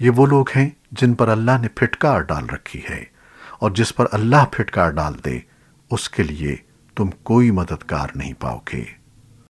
ये वो लोग हैं जिन पर अल्लाह ने फिटकार डाल रखी है और जिस पर अल्लाह फिटकार डाल दे, उसके लिए तुम कोई मददगार नहीं पाओगे।